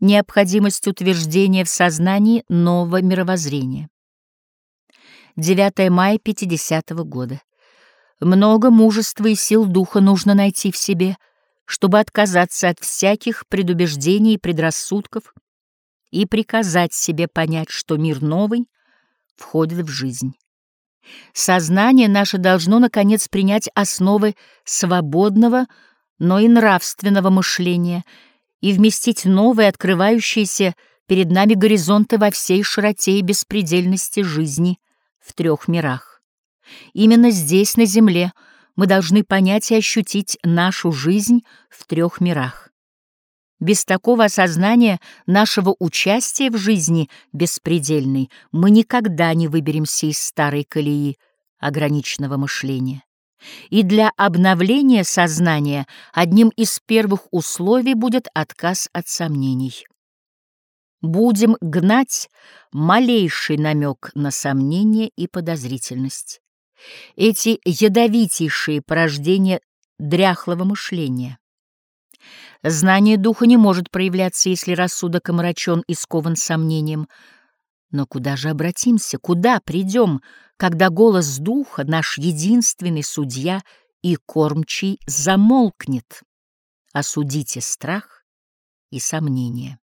необходимость утверждения в сознании нового мировоззрения. 9 мая 50 -го года. Много мужества и сил духа нужно найти в себе, чтобы отказаться от всяких предубеждений и предрассудков и приказать себе понять, что мир новый входит в жизнь. Сознание наше должно, наконец, принять основы свободного, но и нравственного мышления и вместить новые, открывающиеся перед нами горизонты во всей широте и беспредельности жизни в трех мирах. Именно здесь, на Земле, мы должны понять и ощутить нашу жизнь в трех мирах. Без такого осознания нашего участия в жизни беспредельной мы никогда не выберемся из старой колеи ограниченного мышления. И для обновления сознания одним из первых условий будет отказ от сомнений. Будем гнать малейший намек на сомнение и подозрительность. Эти ядовитейшие порождения дряхлого мышления. Знание духа не может проявляться, если рассудок омрачен и скован сомнением. Но куда же обратимся, куда придем, когда голос духа, наш единственный судья и кормчий, замолкнет? Осудите страх и сомнение.